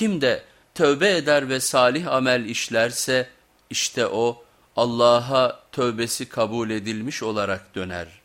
Kim de tövbe eder ve salih amel işlerse işte o Allah'a tövbesi kabul edilmiş olarak döner.''